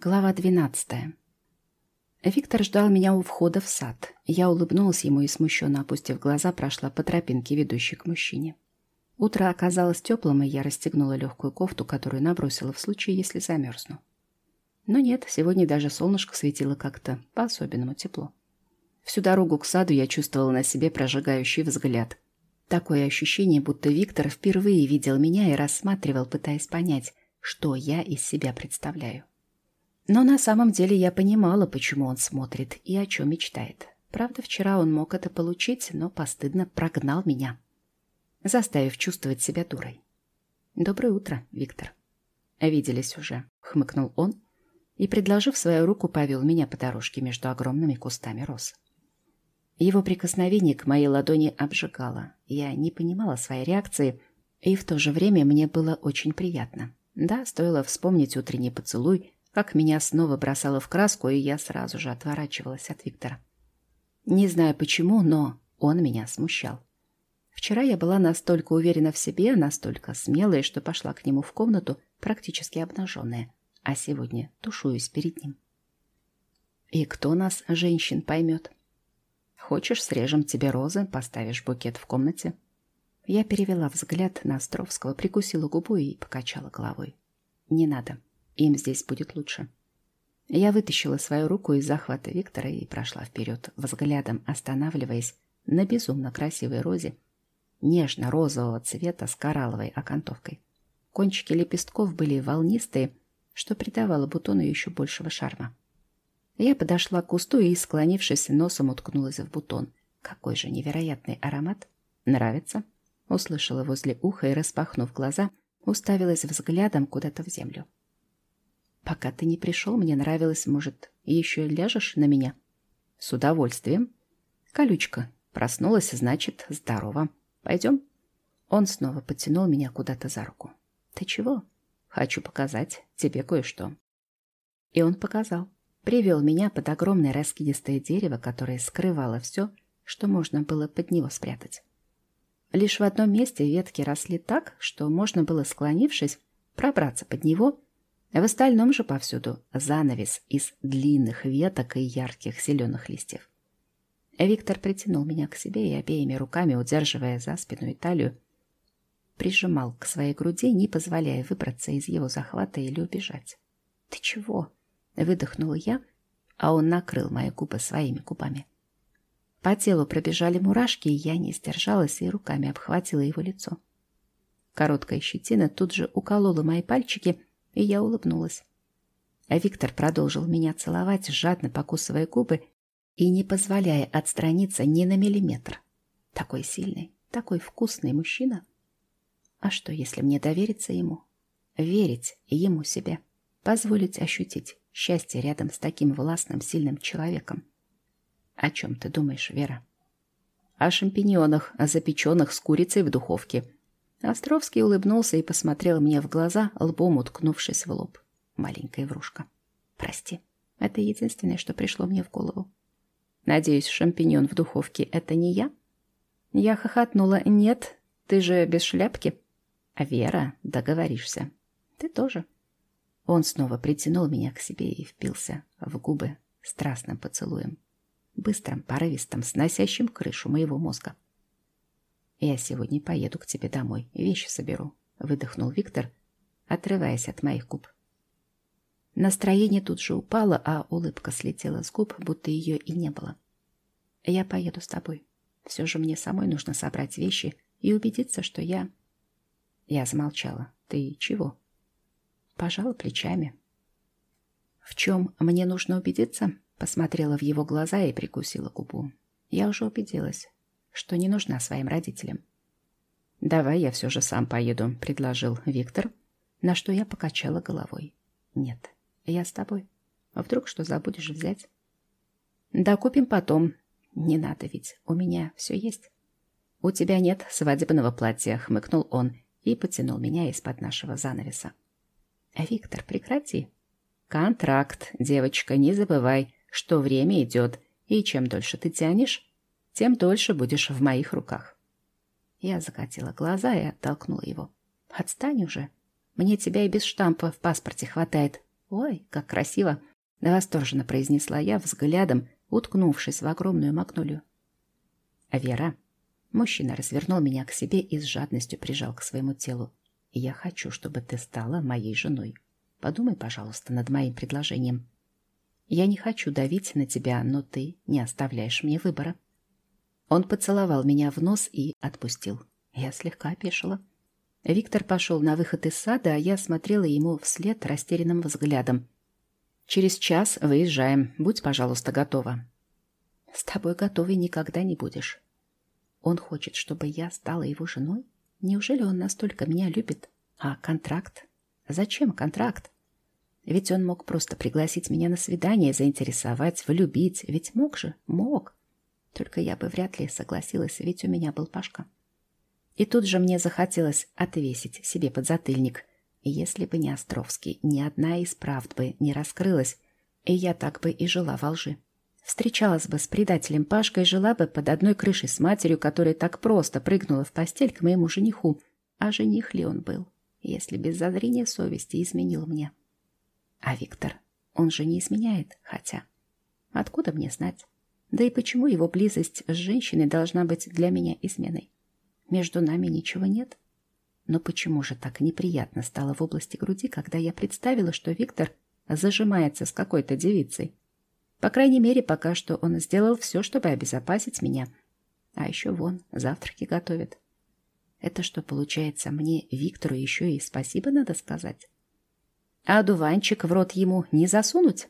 Глава 12. Виктор ждал меня у входа в сад. Я улыбнулась ему и, смущенно опустив глаза, прошла по тропинке, ведущей к мужчине. Утро оказалось теплым, и я расстегнула легкую кофту, которую набросила в случае, если замерзну. Но нет, сегодня даже солнышко светило как-то по-особенному тепло. Всю дорогу к саду я чувствовала на себе прожигающий взгляд. Такое ощущение, будто Виктор впервые видел меня и рассматривал, пытаясь понять, что я из себя представляю. Но на самом деле я понимала, почему он смотрит и о чем мечтает. Правда, вчера он мог это получить, но постыдно прогнал меня, заставив чувствовать себя дурой. «Доброе утро, Виктор». «Виделись уже», — хмыкнул он и, предложив свою руку, повел меня по дорожке между огромными кустами роз. Его прикосновение к моей ладони обжигало. Я не понимала своей реакции, и в то же время мне было очень приятно. Да, стоило вспомнить утренний поцелуй, как меня снова бросало в краску, и я сразу же отворачивалась от Виктора. Не знаю почему, но он меня смущал. Вчера я была настолько уверена в себе, настолько смелая, что пошла к нему в комнату, практически обнаженная, а сегодня тушуюсь перед ним. И кто нас, женщин, поймет? Хочешь, срежем тебе розы, поставишь букет в комнате? Я перевела взгляд на Островского, прикусила губу и покачала головой. Не надо. Им здесь будет лучше. Я вытащила свою руку из захвата Виктора и прошла вперед, взглядом останавливаясь на безумно красивой розе, нежно-розового цвета с коралловой окантовкой. Кончики лепестков были волнистые, что придавало бутону еще большего шарма. Я подошла к кусту и, склонившись носом, уткнулась в бутон. Какой же невероятный аромат! Нравится? Услышала возле уха и, распахнув глаза, уставилась взглядом куда-то в землю. Пока ты не пришел, мне нравилось, может, еще ляжешь на меня? С удовольствием. Колючка. Проснулась, значит, здорово. Пойдем? Он снова потянул меня куда-то за руку. Ты чего? Хочу показать тебе кое-что. И он показал. Привел меня под огромное раскидистое дерево, которое скрывало все, что можно было под него спрятать. Лишь в одном месте ветки росли так, что можно было, склонившись, пробраться под него в остальном же повсюду занавес из длинных веток и ярких зеленых листьев. Виктор притянул меня к себе и обеими руками, удерживая за спину и талию, прижимал к своей груди, не позволяя выбраться из его захвата или убежать. «Ты чего?» — выдохнула я, а он накрыл мои губы своими губами. По телу пробежали мурашки, и я не сдержалась и руками обхватила его лицо. Короткая щетина тут же уколола мои пальчики — и я улыбнулась. А Виктор продолжил меня целовать, жадно покусывая губы и не позволяя отстраниться ни на миллиметр. Такой сильный, такой вкусный мужчина. А что, если мне довериться ему? Верить ему себе. Позволить ощутить счастье рядом с таким властным, сильным человеком. О чем ты думаешь, Вера? О шампиньонах, запеченных с курицей в духовке – Островский улыбнулся и посмотрел мне в глаза, лбом уткнувшись в лоб. Маленькая врушка. Прости, это единственное, что пришло мне в голову. Надеюсь, шампиньон в духовке — это не я? Я хохотнула. Нет, ты же без шляпки. А Вера, договоришься. Ты тоже. Он снова притянул меня к себе и впился в губы страстным поцелуем. Быстрым, порывистым, сносящим крышу моего мозга. «Я сегодня поеду к тебе домой, вещи соберу», — выдохнул Виктор, отрываясь от моих губ. Настроение тут же упало, а улыбка слетела с губ, будто ее и не было. «Я поеду с тобой. Все же мне самой нужно собрать вещи и убедиться, что я...» Я замолчала. «Ты чего?» Пожала плечами. «В чем мне нужно убедиться?» Посмотрела в его глаза и прикусила губу. Я уже убедилась что не нужна своим родителям. «Давай я все же сам поеду», — предложил Виктор, на что я покачала головой. «Нет, я с тобой. А вдруг что забудешь взять?» «Да купим потом. Не надо ведь, у меня все есть». «У тебя нет свадебного платья», — хмыкнул он и потянул меня из-под нашего занавеса. «Виктор, прекрати». «Контракт, девочка, не забывай, что время идет, и чем дольше ты тянешь, тем дольше будешь в моих руках. Я закатила глаза и оттолкнула его. Отстань уже. Мне тебя и без штампа в паспорте хватает. «Ой, как красиво!» — восторженно произнесла я взглядом, уткнувшись в огромную магнолию. «Вера!» Мужчина развернул меня к себе и с жадностью прижал к своему телу. «Я хочу, чтобы ты стала моей женой. Подумай, пожалуйста, над моим предложением. Я не хочу давить на тебя, но ты не оставляешь мне выбора». Он поцеловал меня в нос и отпустил. Я слегка опешила. Виктор пошел на выход из сада, а я смотрела ему вслед растерянным взглядом. «Через час выезжаем. Будь, пожалуйста, готова». «С тобой готовой никогда не будешь». Он хочет, чтобы я стала его женой? Неужели он настолько меня любит? А контракт? Зачем контракт? Ведь он мог просто пригласить меня на свидание, заинтересовать, влюбить. Ведь мог же, мог. Только я бы вряд ли согласилась, ведь у меня был Пашка. И тут же мне захотелось отвесить себе подзатыльник. Если бы не Островский, ни одна из правд бы не раскрылась, и я так бы и жила во лжи. Встречалась бы с предателем Пашкой, жила бы под одной крышей с матерью, которая так просто прыгнула в постель к моему жениху. А жених ли он был, если без зазрения совести изменил мне? А Виктор, он же не изменяет, хотя... Откуда мне знать? Да и почему его близость с женщиной должна быть для меня изменой? Между нами ничего нет. Но почему же так неприятно стало в области груди, когда я представила, что Виктор зажимается с какой-то девицей? По крайней мере, пока что он сделал все, чтобы обезопасить меня. А еще вон, завтраки готовит. Это что, получается, мне Виктору еще и спасибо надо сказать? А дуванчик в рот ему не засунуть?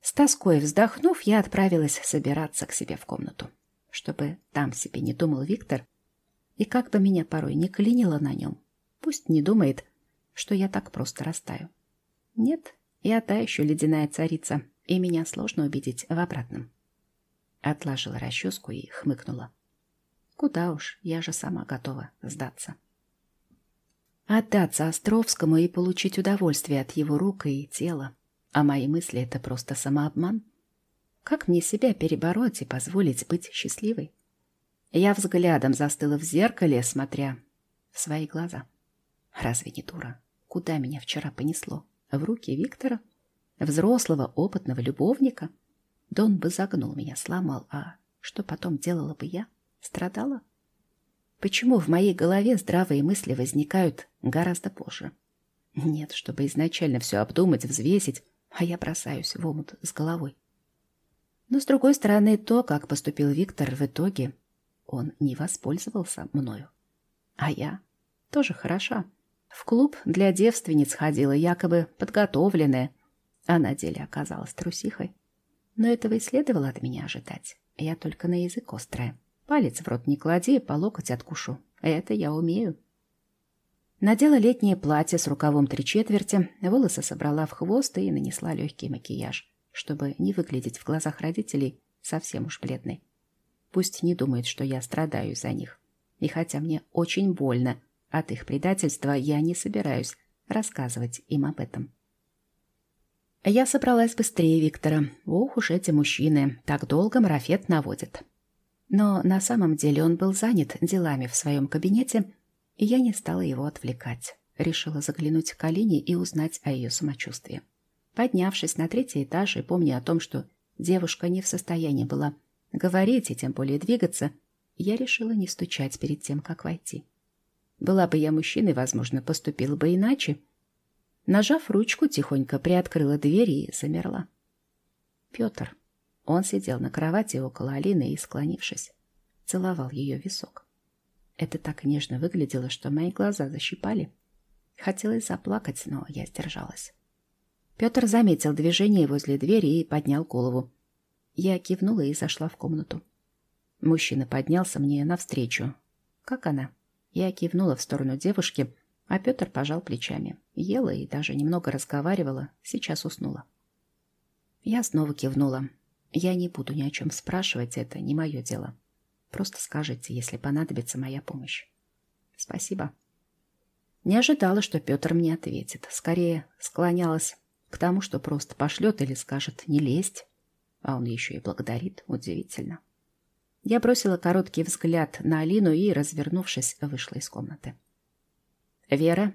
С тоской вздохнув, я отправилась собираться к себе в комнату. Чтобы там себе не думал Виктор, и как бы меня порой не клинило на нем, пусть не думает, что я так просто растаю. Нет, я та еще ледяная царица, и меня сложно убедить в обратном. Отложила расческу и хмыкнула. Куда уж, я же сама готова сдаться. Отдаться Островскому и получить удовольствие от его рук и тела. А мои мысли — это просто самообман. Как мне себя перебороть и позволить быть счастливой? Я взглядом застыла в зеркале, смотря в свои глаза. Разве не дура? Куда меня вчера понесло? В руки Виктора? взрослого, опытного любовника. Да он бы загнул меня, сломал. А что потом делала бы я? Страдала? Почему в моей голове здравые мысли возникают гораздо позже? Нет, чтобы изначально все обдумать, взвесить, а я бросаюсь в омут с головой. Но, с другой стороны, то, как поступил Виктор в итоге, он не воспользовался мною. А я тоже хороша. В клуб для девственниц ходила, якобы подготовленная, а на деле оказалась трусихой. Но этого и следовало от меня ожидать. Я только на язык острая. Палец в рот не клади, по локоть откушу. Это я умею. Надела летнее платье с рукавом три четверти, волосы собрала в хвост и нанесла легкий макияж, чтобы не выглядеть в глазах родителей совсем уж бледной. Пусть не думают, что я страдаю за них. И хотя мне очень больно от их предательства, я не собираюсь рассказывать им об этом. Я собралась быстрее Виктора. Ох уж эти мужчины, так долго марафет наводят. Но на самом деле он был занят делами в своем кабинете, и я не стала его отвлекать. Решила заглянуть к Алине и узнать о ее самочувствии. Поднявшись на третий этаж и помня о том, что девушка не в состоянии была говорить и тем более двигаться, я решила не стучать перед тем, как войти. Была бы я мужчиной, возможно, поступила бы иначе, Нажав ручку, тихонько приоткрыла дверь и замерла. Петр. Он сидел на кровати около Алины и, склонившись, целовал ее висок. Это так нежно выглядело, что мои глаза защипали. Хотелось заплакать, но я сдержалась. Петр заметил движение возле двери и поднял голову. Я кивнула и зашла в комнату. Мужчина поднялся мне навстречу. «Как она?» Я кивнула в сторону девушки, а Петр пожал плечами. Ела и даже немного разговаривала, сейчас уснула. Я снова кивнула. Я не буду ни о чем спрашивать, это не мое дело. Просто скажите, если понадобится моя помощь. Спасибо. Не ожидала, что Петр мне ответит. Скорее склонялась к тому, что просто пошлет или скажет «не лезть». А он еще и благодарит. Удивительно. Я бросила короткий взгляд на Алину и, развернувшись, вышла из комнаты. «Вера?»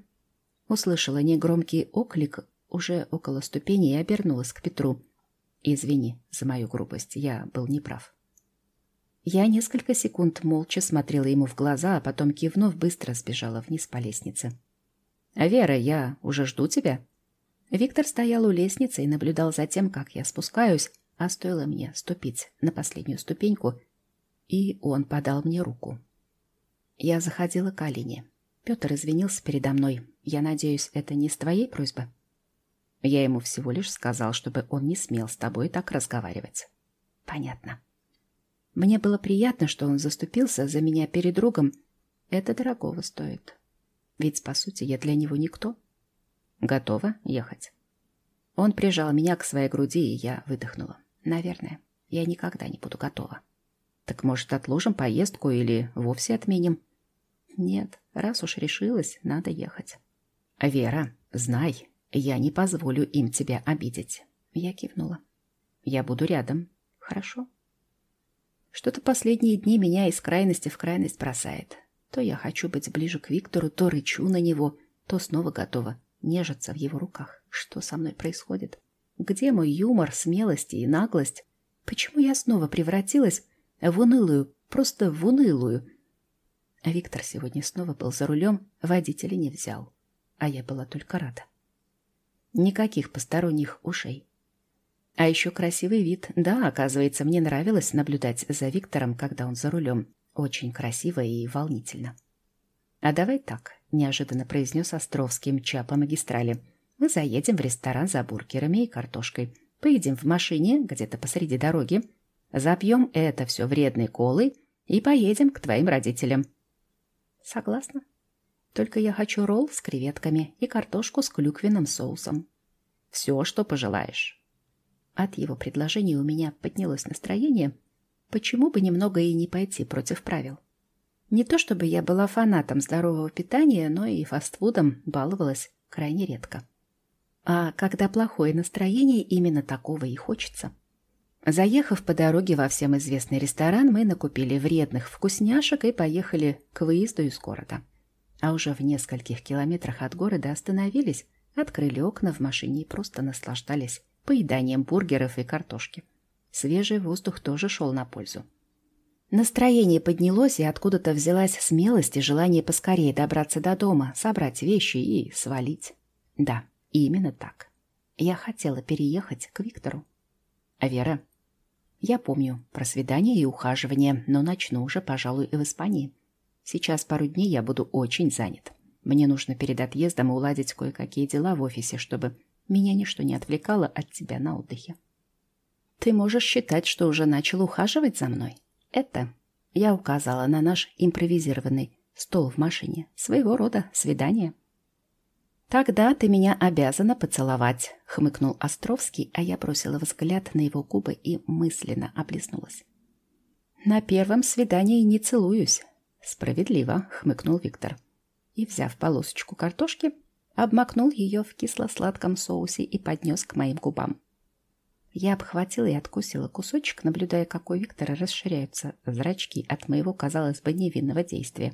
Услышала негромкий оклик уже около ступени и обернулась к Петру. «Извини за мою грубость, я был неправ». Я несколько секунд молча смотрела ему в глаза, а потом, кивнув, быстро сбежала вниз по лестнице. «Вера, я уже жду тебя». Виктор стоял у лестницы и наблюдал за тем, как я спускаюсь, а стоило мне ступить на последнюю ступеньку, и он подал мне руку. Я заходила к Алине. Петр извинился передо мной. Я надеюсь, это не с твоей просьбы? Я ему всего лишь сказал, чтобы он не смел с тобой так разговаривать. Понятно. Мне было приятно, что он заступился за меня перед другом. Это дорогого стоит. Ведь, по сути, я для него никто. Готова ехать. Он прижал меня к своей груди, и я выдохнула. Наверное, я никогда не буду готова. Так, может, отложим поездку или вовсе отменим? Нет, раз уж решилась, надо ехать. Вера, знай, я не позволю им тебя обидеть. Я кивнула. Я буду рядом. Хорошо. Что-то последние дни меня из крайности в крайность бросает. То я хочу быть ближе к Виктору, то рычу на него, то снова готова нежиться в его руках. Что со мной происходит? Где мой юмор, смелость и наглость? Почему я снова превратилась в унылую, просто в унылую? А Виктор сегодня снова был за рулем, водителя не взял. А я была только рада. Никаких посторонних ушей. А еще красивый вид. Да, оказывается, мне нравилось наблюдать за Виктором, когда он за рулем. Очень красиво и волнительно. «А давай так», — неожиданно произнес Островский, мча по магистрали. «Мы заедем в ресторан за бургерами и картошкой. Поедем в машине где-то посреди дороги. Запьем это все вредной колой и поедем к твоим родителям». «Согласна. Только я хочу ролл с креветками и картошку с клюквенным соусом». «Все, что пожелаешь». От его предложения у меня поднялось настроение. Почему бы немного и не пойти против правил? Не то чтобы я была фанатом здорового питания, но и фастфудом баловалась крайне редко. А когда плохое настроение, именно такого и хочется. Заехав по дороге во всем известный ресторан, мы накупили вредных вкусняшек и поехали к выезду из города. А уже в нескольких километрах от города остановились, открыли окна в машине и просто наслаждались поеданием бургеров и картошки. Свежий воздух тоже шел на пользу. Настроение поднялось, и откуда-то взялась смелость и желание поскорее добраться до дома, собрать вещи и свалить. Да, именно так. Я хотела переехать к Виктору. Вера? Я помню про свидание и ухаживание, но начну уже, пожалуй, и в Испании. Сейчас пару дней я буду очень занят. Мне нужно перед отъездом уладить кое-какие дела в офисе, чтобы меня ничто не отвлекало от тебя на отдыхе. Ты можешь считать, что уже начал ухаживать за мной. Это я указала на наш импровизированный стол в машине. Своего рода свидание. «Тогда ты меня обязана поцеловать», — хмыкнул Островский, а я бросила взгляд на его губы и мысленно облизнулась. «На первом свидании не целуюсь». «Справедливо», — хмыкнул Виктор. И, взяв полосочку картошки, обмакнул ее в кисло-сладком соусе и поднес к моим губам. Я обхватила и откусила кусочек, наблюдая, как у Виктора расширяются зрачки от моего, казалось бы, невинного действия.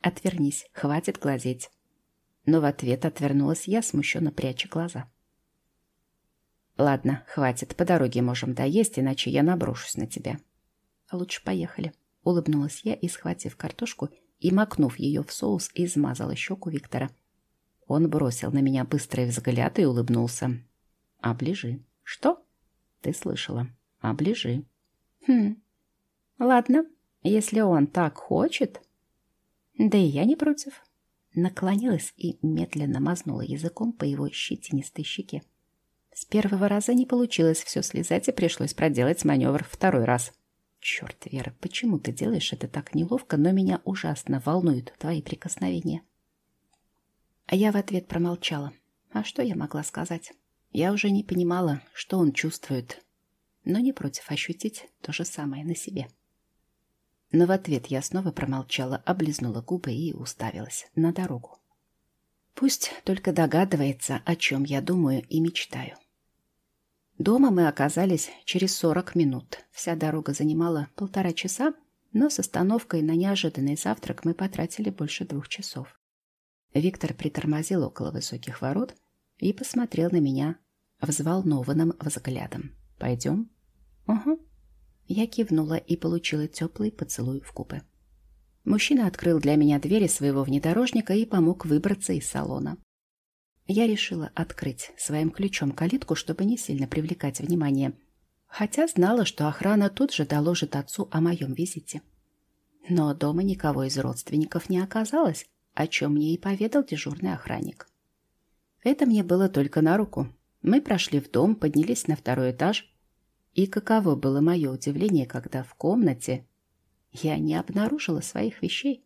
«Отвернись, хватит глазеть». Но в ответ отвернулась я, смущенно пряча глаза. «Ладно, хватит, по дороге можем доесть, иначе я наброшусь на тебя». «Лучше поехали», — улыбнулась я и, схватив картошку и макнув ее в соус, измазала щеку Виктора — он бросил на меня быстрый взгляд и улыбнулся. «Оближи». «Что?» «Ты слышала. Оближи». «Хм. Ладно, если он так хочет...» «Да и я не против». Наклонилась и медленно мазнула языком по его щетинистой щеке. С первого раза не получилось все слезать, и пришлось проделать маневр второй раз. «Черт, Вера, почему ты делаешь это так неловко, но меня ужасно волнуют твои прикосновения?» А я в ответ промолчала. А что я могла сказать? Я уже не понимала, что он чувствует, но не против ощутить то же самое на себе. Но в ответ я снова промолчала, облизнула губы и уставилась на дорогу. Пусть только догадывается, о чем я думаю и мечтаю. Дома мы оказались через сорок минут. Вся дорога занимала полтора часа, но с остановкой на неожиданный завтрак мы потратили больше двух часов. Виктор притормозил около высоких ворот. и посмотрел на меня взволнованным взглядом. «Пойдем?» «Угу». Я кивнула и получила теплый поцелуй в купе. Мужчина открыл для меня двери своего внедорожника и помог выбраться из салона. Я решила открыть своим ключом калитку, чтобы не сильно привлекать внимание, хотя знала, что охрана тут же доложит отцу о моем визите. Но дома никого из родственников не оказалось, о чем мне и поведал дежурный охранник. Это мне было только на руку. Мы прошли в дом, поднялись на второй этаж, и каково было мое удивление, когда в комнате я не обнаружила своих вещей.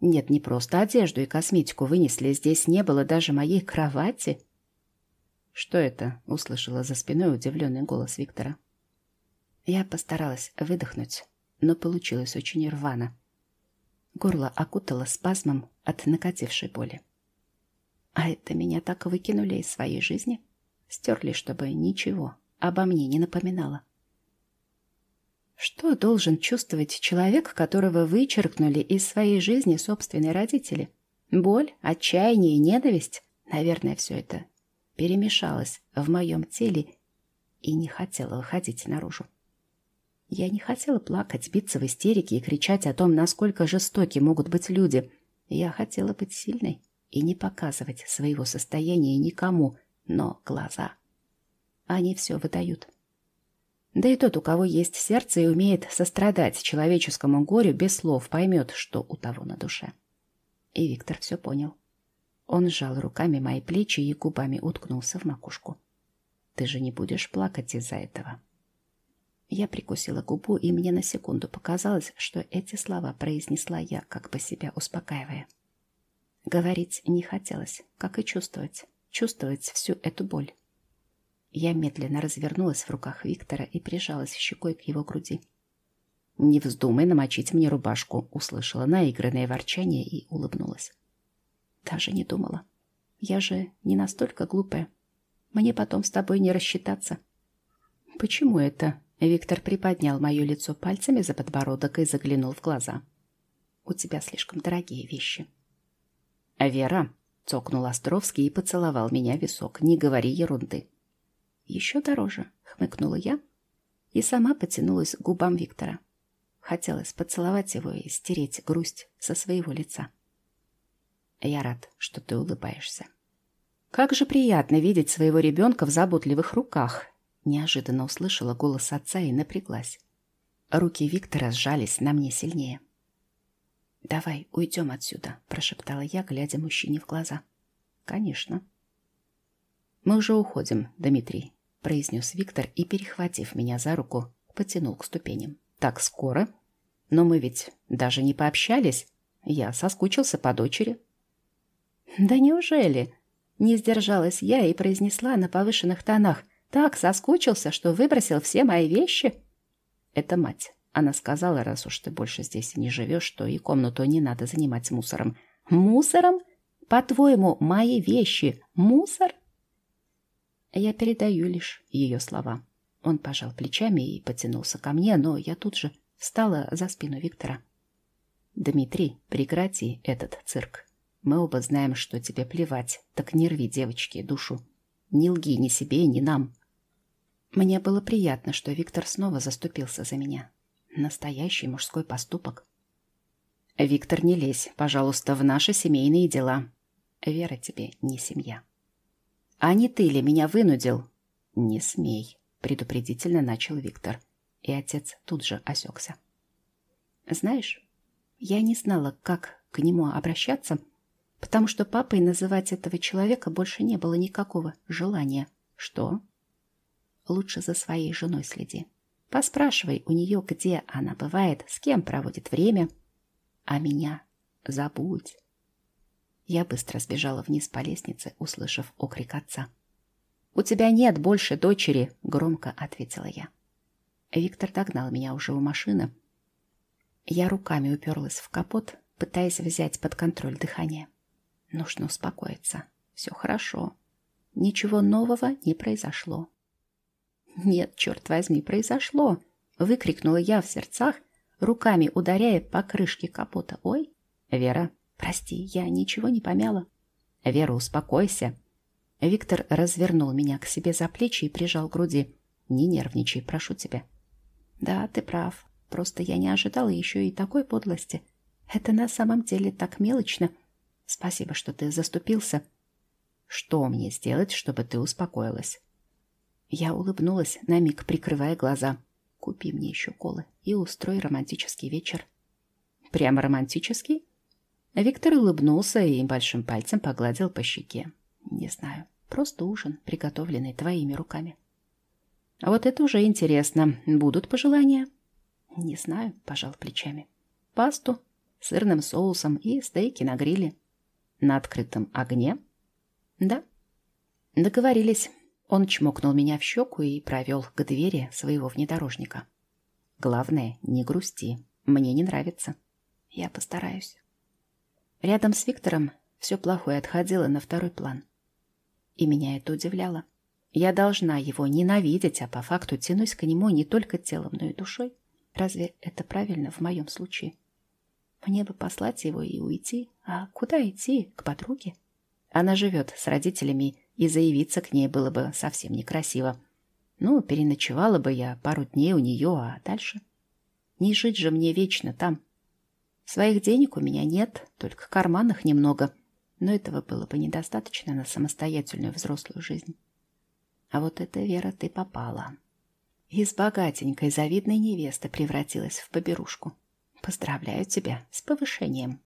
Нет, не просто одежду и косметику вынесли, здесь не было даже моей кровати. «Что это?» — услышала за спиной удивленный голос Виктора. Я постаралась выдохнуть, но получилось очень рвано. Горло окутало спазмом от накатившей боли. А это меня так выкинули из своей жизни, стерли, чтобы ничего обо мне не напоминало. Что должен чувствовать человек, которого вычеркнули из своей жизни собственные родители? Боль, отчаяние и ненависть? Наверное, все это перемешалось в моем теле и не хотела выходить наружу. Я не хотела плакать, биться в истерике и кричать о том, насколько жестоки могут быть люди. Я хотела быть сильной и не показывать своего состояния никому, но глаза, они все выдают. Да и тот, у кого есть сердце и умеет сострадать человеческому горю без слов, поймет, что у того на душе. И Виктор все понял. Он сжал руками мои плечи и губами уткнулся в макушку. «Ты же не будешь плакать из-за этого?» Я прикусила губу, и мне на секунду показалось, что эти слова произнесла я, как бы себя успокаивая. Говорить не хотелось, как и чувствовать. Чувствовать всю эту боль. Я медленно развернулась в руках Виктора и прижалась щекой к его груди. «Не вздумай намочить мне рубашку», — услышала наигранное ворчание и улыбнулась. Даже не думала. Я же не настолько глупая. Мне потом с тобой не рассчитаться. «Почему это?» Виктор приподнял мое лицо пальцами за подбородок и заглянул в глаза. «У тебя слишком дорогие вещи». «А «Вера», — цокнул Островский и поцеловал меня в висок, — «не говори ерунды». «Еще дороже», — хмыкнула я и сама потянулась к губам Виктора. Хотелось поцеловать его и стереть грусть со своего лица. «Я рад, что ты улыбаешься». «Как же приятно видеть своего ребенка в заботливых руках!» Неожиданно услышала голос отца и напряглась. Руки Виктора сжались на мне сильнее. «Давай уйдем отсюда», — прошептала я, глядя мужчине в глаза. «Конечно». «Мы уже уходим, Дмитрий», — произнес Виктор и, перехватив меня за руку, потянул к ступеням. «Так скоро? Но мы ведь даже не пообщались. Я соскучился по дочери». «Да неужели?» Не сдержалась я и произнесла на повышенных тонах. «Так соскучился, что выбросил все мои вещи?» «Это мать». Она сказала, раз уж ты больше здесь не живешь, что и комнату не надо занимать мусором. «Мусором? По-твоему, мои вещи — мусор?» Я передаю лишь ее слова. Он пожал плечами и потянулся ко мне, но я тут же встала за спину Виктора. «Дмитрий, прекрати этот цирк. Мы оба знаем, что тебе плевать, так не рви девочки душу. Не лги ни себе, ни нам». Мне было приятно, что Виктор снова заступился за меня. Настоящий мужской поступок. «Виктор, не лезь, пожалуйста, в наши семейные дела. Вера тебе не семья». «А не ты ли меня вынудил?» «Не смей», — предупредительно начал Виктор. И отец тут же осекся. «Знаешь, я не знала, как к нему обращаться, потому что папой называть этого человека больше не было никакого желания. Что? Лучше за своей женой следи. Поспрашивай у нее, где она бывает, с кем проводит время. А меня забудь. Я быстро сбежала вниз по лестнице, услышав окрик отца. «У тебя нет больше дочери!» — громко ответила я. Виктор догнал меня уже у машины. Я руками уперлась в капот, пытаясь взять под контроль дыхание. Нужно успокоиться. Все хорошо. Ничего нового не произошло. «Нет, черт возьми, произошло!» — выкрикнула я в сердцах, руками ударяя по крышке капота. «Ой, Вера, Прости, я ничего не помяла. Вера, успокойся. Виктор развернул меня к себе за плечи и прижал к груди. «Не нервничай, прошу тебя». «Да, ты прав. Просто я не ожидала еще и такой подлости. Это на самом деле так мелочно. Спасибо, что ты заступился». «Что мне сделать, чтобы ты успокоилась?» Я улыбнулась, на миг прикрывая глаза. «Купи мне еще колы и устрой романтический вечер». «Прямо романтический?» Виктор улыбнулся и большим пальцем погладил по щеке. «Не знаю, просто ужин, приготовленный твоими руками». «А вот это уже интересно. Будут пожелания?» «Не знаю», — пожал плечами. «Пасту, сырным соусом и стейки на гриле». «На открытом огне?» «Да». «Договорились». Он чмокнул меня в щеку и провел к двери своего внедорожника. «Главное, не грусти. Мне не нравится. Я постараюсь». Рядом с Виктором все плохое отходило на второй план. И меня это удивляло. Я должна его ненавидеть, а по факту тянусь к нему не только телом, но и душой. Разве это правильно в моем случае? Мне бы послать его и уйти. А куда идти? К подруге? Она живет с родителями, и заявиться к ней было бы совсем некрасиво. Ну, переночевала бы я пару дней у нее, а дальше? Не жить же мне вечно там. Своих денег у меня нет, только карманных немного, но этого было бы недостаточно на самостоятельную взрослую жизнь. А вот эта Вера ты попала. Из богатенькой завидной невесты превратилась в поберушку. Поздравляю тебя с повышением.